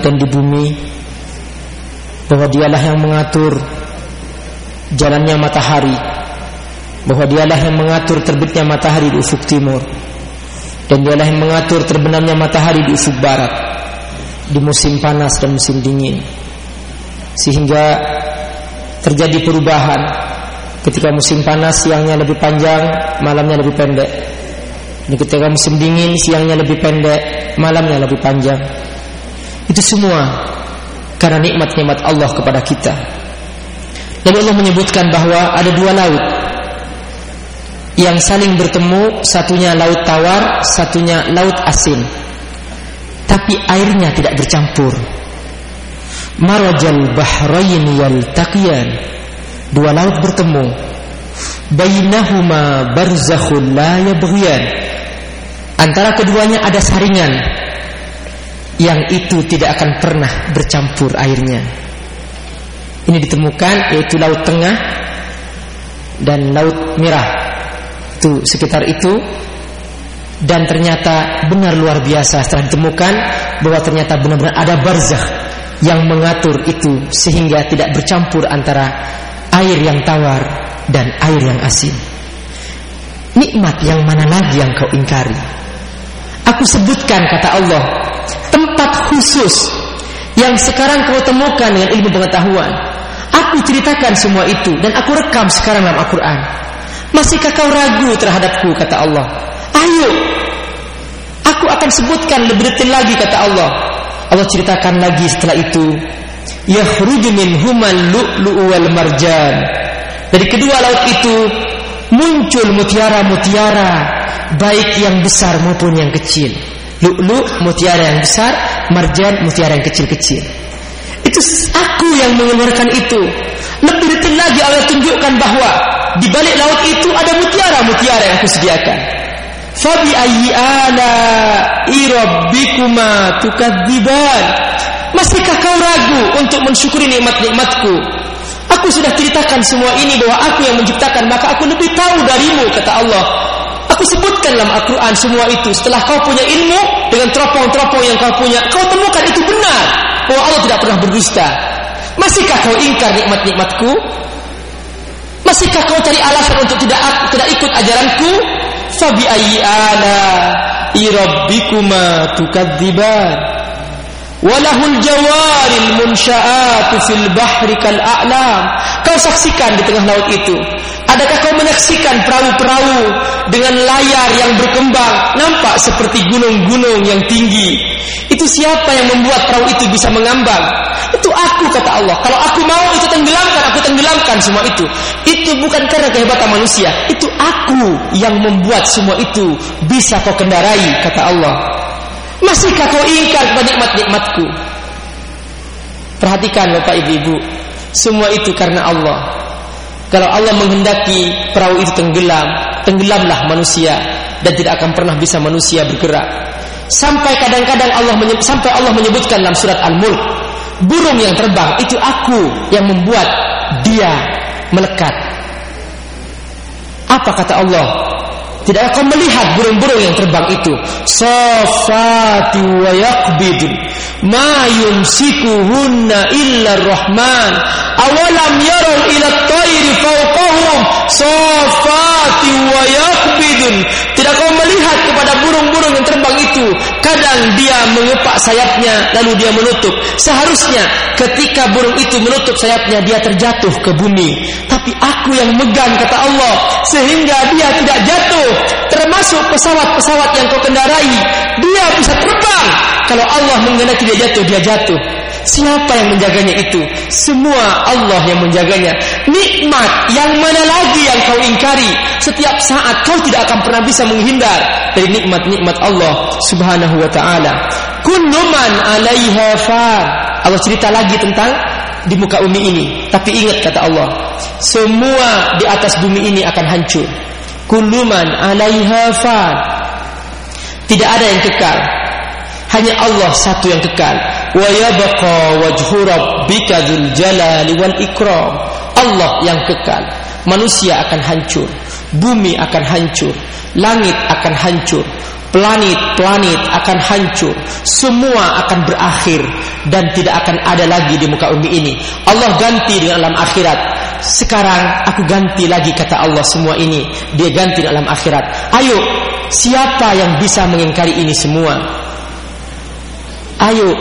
dan di bumi bahwa dialah yang mengatur jalannya matahari bahwa dialah yang mengatur terbitnya matahari di ufuk timur dan dialah yang mengatur terbenamnya matahari di ufuk barat di musim panas dan musim dingin. Sehingga terjadi perubahan ketika musim panas siangnya lebih panjang malamnya lebih pendek. Ketika musim dingin siangnya lebih pendek malamnya lebih panjang itu semua karena nikmat-nikmat Allah kepada kita. Lalu Allah menyebutkan bahwa ada dua laut yang saling bertemu, satunya laut tawar, satunya laut asin. Tapi airnya tidak bercampur. Marajal bahrain yaltaqiyan. Dua laut bertemu. Bainahuma barzakhun la yabghiyan. Antara keduanya ada saringan yang itu tidak akan pernah bercampur airnya. Ini ditemukan yaitu laut tengah dan laut merah. Itu sekitar itu dan ternyata benar luar biasa setelah ditemukan bahwa ternyata benar-benar ada barzakh yang mengatur itu sehingga tidak bercampur antara air yang tawar dan air yang asin. Nikmat yang mana lagi yang kau ingkari? Aku sebutkan kata Allah khusus yang sekarang kau temukan dengan ilmu pengetahuan. Aku ceritakan semua itu dan aku rekam sekarang dalam Al-Quran. Masihkah kau ragu terhadapku kata Allah? Ayo, aku akan sebutkan lebih detail lagi kata Allah. Allah ceritakan lagi setelah itu. Yakhruju min humal lu'lu'u wal marjan. Dari kedua laut itu muncul mutiara-mutiara baik yang besar maupun yang kecil. Lu'lu mutiara yang besar, marjan mutiara yang kecil-kecil. Itu aku yang mengeluarkan itu. Lebih detail lagi Allah tunjukkan bahwa di balik laut itu ada mutiara-mutiara yang aku sediakan. Fabi ayyi ala irabbikuma tukadziban. Masihkah kau ragu untuk mensyukuri nikmat-nikmatku? Aku sudah ceritakan semua ini bahwa aku yang menciptakan, maka aku lebih tahu darimu kata Allah. Aku sebutkan dalam Al-Quran semua itu Setelah kau punya ilmu Dengan teropong-teropong yang kau punya Kau temukan itu benar Bahwa Allah tidak pernah berdusta. Masihkah kau ingkar nikmat-nikmatku? Masihkah kau cari alasan untuk tidak tidak ikut ajaranku? Fabi ayyi ala Irabbikuma tukadziban. Walahul jawaril munsha'atu fil bahri kal a'lam. Kau saksikan di tengah laut itu Adakah kau menyaksikan perahu-perahu dengan layar yang berkembang nampak seperti gunung-gunung yang tinggi? Itu siapa yang membuat perahu itu bisa mengambang? Itu aku kata Allah. Kalau aku mau itu tenggelamkan, aku tenggelamkan semua itu. Itu bukan karena kehebatan manusia. Itu aku yang membuat semua itu bisa kau kendarai kata Allah. Masihkah kau ingkar kepada nikmat-nikmatku? Perhatikan Bapak Ibu-ibu, semua itu karena Allah. Kalau Allah menghendaki perahu itu tenggelam, tenggelamlah manusia dan tidak akan pernah bisa manusia bergerak. Sampai kadang-kadang Allah sampai Allah menyebutkan dalam surat Al-Mulk, burung yang terbang itu aku yang membuat dia melekat. Apa kata Allah? Tidak akan melihat burung-burung yang terbang itu. Safati wa yaqbid. Ma yumsikuhunna illa rahman Awalam yarau ila tayri fawqahum Safati wa yaqbidun. Tidak kau melihat kepada burung-burung yang terbang itu. Kadang dia mengepak sayapnya lalu dia menutup. Seharusnya ketika burung itu menutup sayapnya dia terjatuh ke bumi. Tapi aku yang megang kata Allah sehingga dia tidak jatuh. Termasuk pesawat-pesawat yang kau kendarai, dia bisa terbang. Kalau Allah mengendaki dia jatuh, dia jatuh. Siapa yang menjaganya itu? Semua Allah yang menjaganya. Nikmat yang mana lagi yang kau ingkari? Setiap saat kau tidak akan pernah bisa menghindar dari nikmat-nikmat Allah Subhanahu wa taala. Kullu man 'alaiha fan. Allah cerita lagi tentang di muka bumi ini. Tapi ingat kata Allah, semua di atas bumi ini akan hancur. Kullu man 'alaiha fan. Tidak ada yang kekal. Hanya Allah satu yang kekal. Wa yabqa wajhu rabbika dzul jalali wal ikram. Allah yang kekal. Manusia akan hancur, bumi akan hancur, langit akan hancur, planet-planet akan hancur. Semua akan berakhir dan tidak akan ada lagi di muka bumi ini. Allah ganti dengan alam akhirat. Sekarang aku ganti lagi kata Allah semua ini. Dia ganti dalam akhirat. Ayo siapa yang bisa mengingkari ini semua? Ayo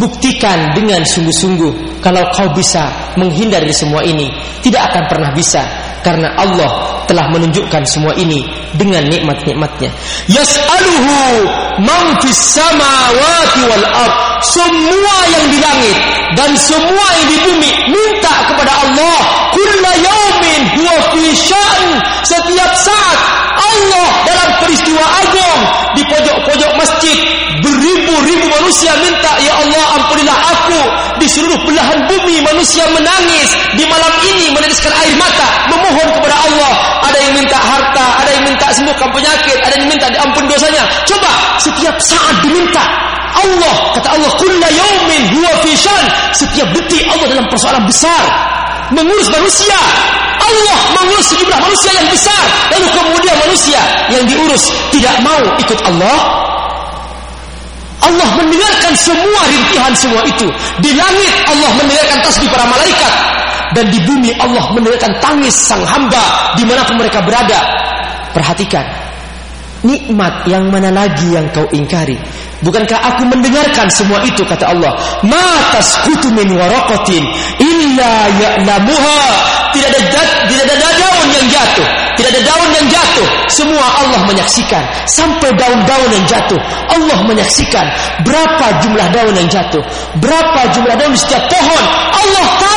buktikan dengan sungguh-sungguh kalau kau bisa menghindar dari semua ini tidak akan pernah bisa karena Allah telah menunjukkan semua ini dengan nikmat-nikmatnya. Yas'aluhu man fis samawati wal ard. Semua yang di langit dan semua yang di bumi minta kepada Allah kulla yaumin huwa fi setiap saat Allah dalam peristiwa agung manusia minta ya Allah ampunilah aku. Di seluruh belahan bumi manusia menangis. Di malam ini meneteskan air mata memohon kepada Allah. Ada yang minta harta ada yang minta sembuhkan penyakit ada yang minta diampun dosanya. Coba setiap saat diminta Allah kata Allah kulla yaumin huwa fi setiap detik Allah dalam persoalan besar. Mengurus manusia. Allah mengurus sejumlah manusia yang besar. Lalu kemudian manusia yang diurus tidak mau ikut Allah Allah mendengarkan semua rintihan semua itu. Di langit Allah mendengarkan tasbih para malaikat. Dan di bumi Allah mendengarkan tangis sang hamba di mana pun mereka berada. Perhatikan nikmat yang mana lagi yang kau ingkari? Bukankah aku mendengarkan semua itu kata Allah? Ma tasqutu min waraqatin illa ya'lamuha. Tidak ada tidak ada daun yang jatuh tidak ada daun yang jatuh. Semua Allah menyaksikan. Sampai daun-daun yang jatuh. Allah menyaksikan berapa jumlah daun yang jatuh. Berapa jumlah daun setiap pohon. Allah tahu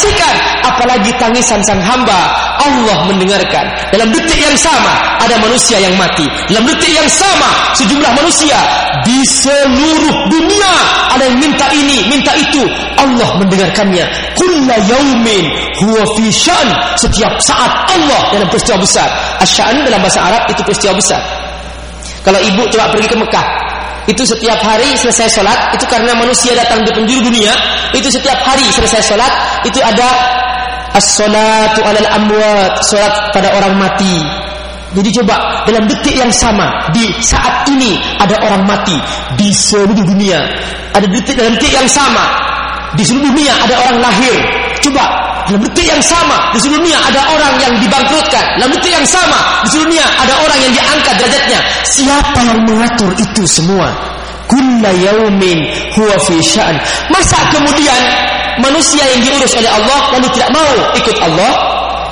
menyaksikan apalagi tangisan sang hamba. Allah mendengarkan. Dalam detik yang sama ada manusia yang mati. Dalam detik yang sama sejumlah manusia di seluruh dunia ada yang minta ini minta itu. Allah mendengarkannya. Kulla yaumin huwa fi sya'n setiap saat Allah dalam peristiwa besar. Asyan dalam bahasa Arab itu peristiwa besar. Kalau ibu coba pergi ke Mekah itu setiap hari selesai sholat itu karena manusia datang di penjuru dunia itu setiap hari selesai sholat itu ada as-salatu alal amwat sholat pada orang mati. Jadi coba dalam detik yang sama di saat ini ada orang mati di seluruh dunia. Ada detik dalam detik yang sama di seluruh dunia ada orang lahir coba dalam detik yang sama di seluruh dunia ada orang yang dibangkrutkan dalam detik yang sama di seluruh dunia ada orang yang diangkat derajatnya. Siapa yang mengatur itu semua? Kulla yaumin huwa fi sya'n masa kemudian manusia yang diurus oleh Allah lalu tidak mau ikut Allah?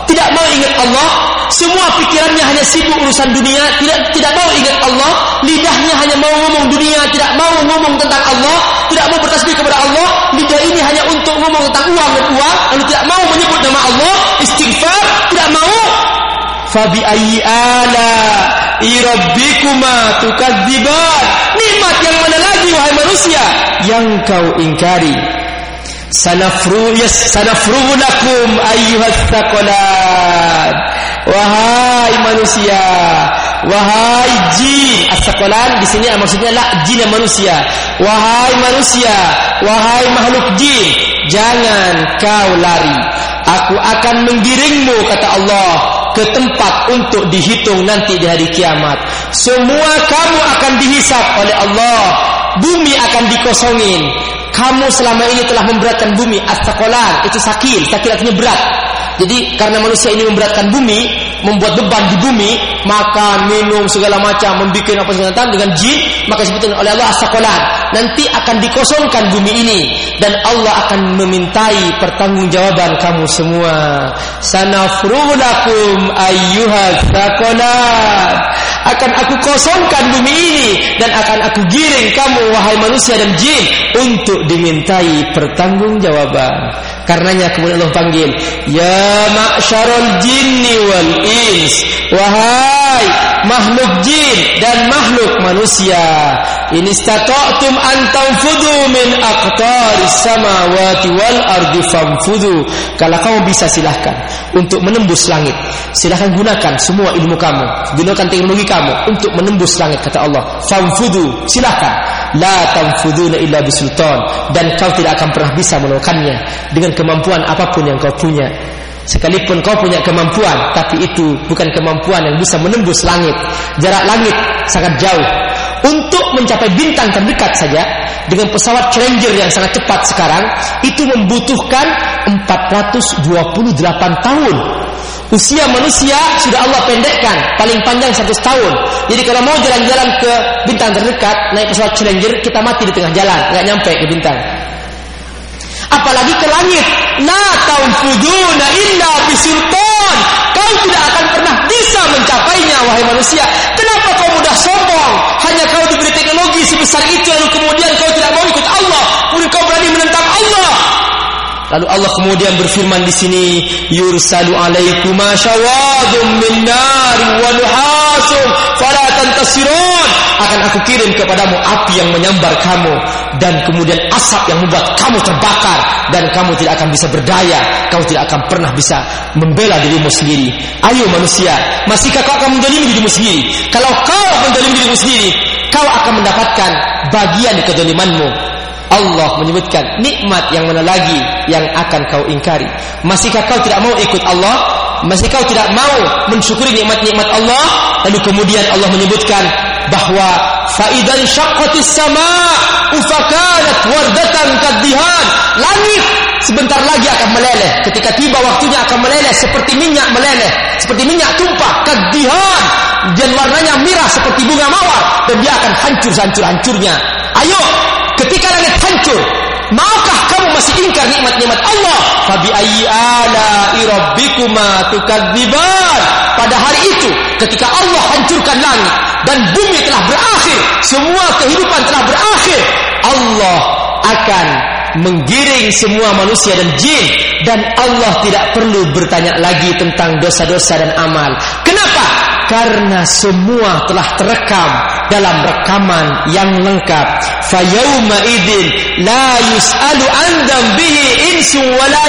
Tidak mau ingat Allah semua pikirannya hanya sibuk urusan dunia tidak tidak mau ingat Allah. Lidahnya hanya mau ngomong dunia tidak mau ngomong tentang Allah tidak mau bertasbih kepada Allah. Lidah ini hanya untuk ngomong tentang uang dan uang lalu tidak mau menyebut nama Allah. Istighfar tidak mau. Fabi ayyi ala irabbikuma tukadziban. Nikmat yang mana lagi wahai manusia yang kau ingkari. Sanafru yas sanafru lakum ayyuhas thaqalan wahai manusia. Wahai jin. As-thaqalan di sini maksudnya la jin dan manusia. Wahai manusia. Wahai makhluk jin. Jangan kau lari. Aku akan menggiringmu kata Allah ke tempat untuk dihitung nanti di hari kiamat. Semua kamu akan dihisap oleh Allah. Bumi akan dikosongin. Kamu selama ini telah memberatkan bumi. Astaqalan itu sakil. Sakil artinya berat jadi karena manusia ini memberatkan bumi membuat beban di bumi makan minum segala macam membuat apa segala dengan jin maka disebutkan oleh Allah astaqalan nanti akan dikosongkan bumi ini dan Allah akan memintai pertanggungjawaban kamu semua. Sanafrulakum ayyuhas akan aku kosongkan bumi ini dan akan aku giring kamu wahai manusia dan jin untuk dimintai pertanggungjawaban. Karenanya kemudian Allah panggil ya ma'syarul jinni wal ins. Wahai makhluk jin dan makhluk manusia. Ini stata'tum an tanfudu min aqtaris samawati wal ardi famfudu kalau kamu bisa silahkan. Untuk menembus langit. Silahkan gunakan semua ilmu kamu. Gunakan teknologi kamu untuk menembus langit kata Allah. Famfudu silahkan. La tanfuduna illa bisultan. Dan kau tidak akan pernah bisa melakukannya dengan kemampuan apapun yang kau punya Sekalipun kau punya kemampuan, tapi itu bukan kemampuan yang bisa menembus langit. Jarak langit sangat jauh. Untuk mencapai bintang terdekat saja dengan pesawat Challenger yang sangat cepat sekarang itu membutuhkan 428 tahun. Usia manusia sudah Allah pendekkan paling panjang 100 tahun. Jadi kalau mau jalan-jalan ke bintang terdekat naik pesawat Challenger kita mati di tengah jalan, nggak nyampe ke bintang. Apalagi ke langit. La taufuduna illa bisultan. Kau tidak akan pernah bisa mencapainya wahai manusia. Kenapa kau mudah sombong? Hanya kau diberi teknologi sebesar itu lalu kemudian kau tidak mau ikut Allah. Kemudian kau berani menentang Allah. Lalu Allah kemudian berfirman di sini, yursalu alaikum asyawadum min nar wa nuhasum fala tantasirun. Akan aku kirim kepadamu api yang menyambar kamu dan kemudian asap yang membuat kamu terbakar dan kamu tidak akan bisa berdaya, kamu tidak akan pernah bisa membela dirimu sendiri. Ayo manusia, masihkah kau akan mendolimi dirimu sendiri? Kalau kau mendolimi dirimu sendiri, kau akan mendapatkan bagian kedolimanmu Allah menyebutkan nikmat yang mana lagi yang akan kau ingkari. Masihkah kau tidak mau ikut Allah? Masih kau tidak mau mensyukuri nikmat-nikmat Allah? Lalu kemudian Allah menyebutkan bahwa faidan syaqqatis sama ufakanat wardatan kadhihan. Langit sebentar lagi akan meleleh. Ketika tiba waktunya akan meleleh seperti minyak meleleh, seperti minyak tumpah kadhihan dan warnanya merah seperti bunga mawar dan dia akan hancur hancur-hancurnya. Ayo ketika langit hancur maukah kamu masih ingkar nikmat-nikmat Allah? Fabi ayyi ala rabbikuma tukadziban. Pada hari itu ketika Allah hancurkan langit dan bumi telah berakhir semua kehidupan telah berakhir Allah akan menggiring semua manusia dan jin. Dan Allah tidak perlu bertanya lagi tentang dosa-dosa dan amal. Kenapa karena semua telah terekam dalam rekaman yang lengkap. Fayauma idzin la yusalu an dzambihi insu wala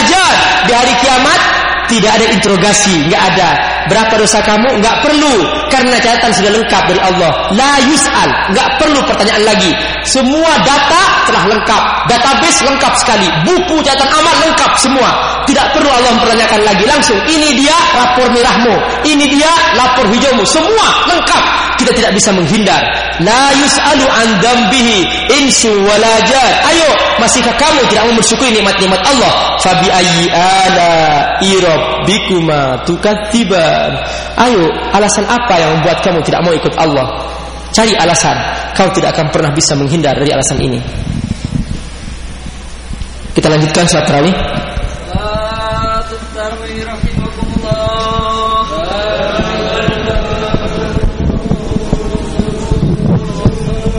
di hari kiamat tidak ada interogasi enggak ada. Berapa dosa kamu? Enggak perlu. Karena catatan sudah lengkap dari Allah. La yusal. Enggak perlu pertanyaan lagi. Semua data telah lengkap. Database lengkap sekali. Buku catatan amal lengkap semua. Tidak perlu Allah mempertanyakan lagi. Langsung ini dia rapor merahmu. Ini dia lapor hijaumu. Semua lengkap. Kita tidak bisa menghindar. La yusalu an dambihi insu walajat ayo masihkah kamu tidak mau bersyukur nikmat-nikmat Allah? Fabi ayyi ala irabbikuma tukadziban ayo alasan apa yang membuat kamu tidak mau ikut Allah? Cari alasan. Kau tidak akan pernah bisa menghindar dari alasan ini. Kita lanjutkan salat tarawih